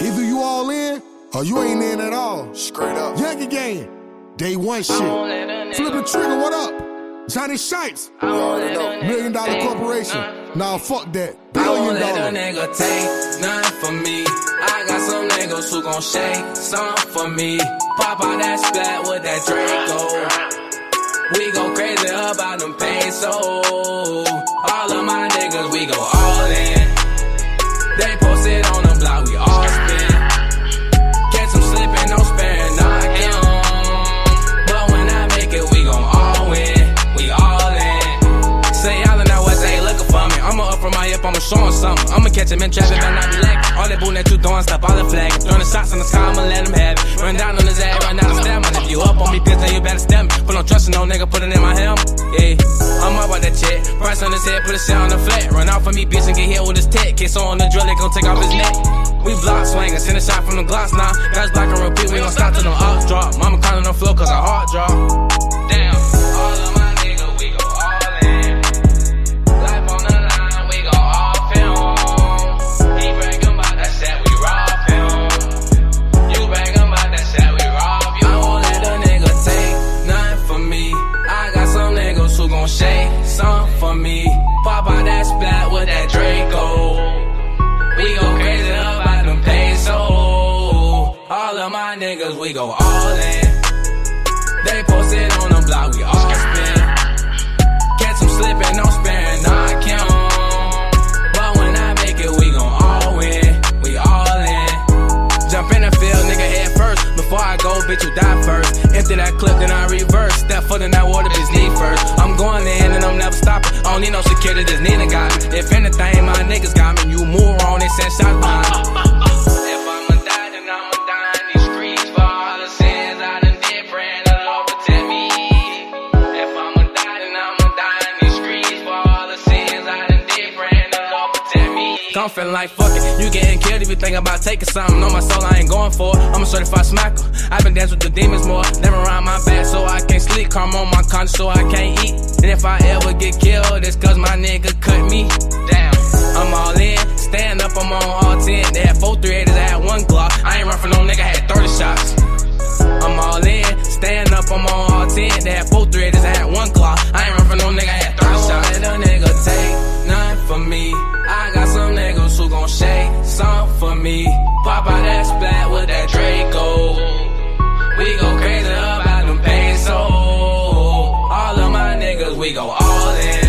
Either you all in or you ain't in at all. Straight up. Yankee game. Day one shit. Flipping trigger, what up? Johnny Shipes. You already know. Million dollar corporation. Uh. Nah, fuck that. I Billion won't let a nigga take nothing from me. I got some niggas who gon' shake some for me. Pop out that splat with that Draco. We go crazy about them pesos. I'ma show him something. I'ma catch him in traffic, better not be. All that boom that you doing, stop all the flag. Throwing the shots in the sky, I'ma let him have it. Run down on his ass, run down the stamina. If you up on me, bitch, then you better stem me. Put no trust in no nigga, put it in my helmet. Yeah, I'm up on that check. Price on his head, put a shit on the flat. Run out for me, bitch, and get hit with his tech. Kiss on the drill, they gon' take off his neck. We block swinging, send a shot from the gloss now. Guys block and repeat, we gon' stop them gon' shake some for me. Pop out that splat with that Draco. We go crazy about them pesos. All of my niggas, we go all in. Bitch, you die first. Empty that clip, then I reverse. Step foot in that water, bitch, knee first. I'm going in and I'm never stopping. I don't need no security, I'm feeling like fuck it. You getting killed if you think about taking something. On my soul, I ain't going for it. I'm a certified smacker. I've been dancing with the demons more. Never around my back, so I can't sleep. Karma on my conscience, so I can't eat. And if I ever get killed, it's cause my nigga cut me. down. I'm all in, stand up, I'm on all 10. They had four 380s, I had one Glock. I ain't run for no nigga, I had 30 shots. splat with that Draco. We go crazy about them pesos. All of my niggas, we go all in.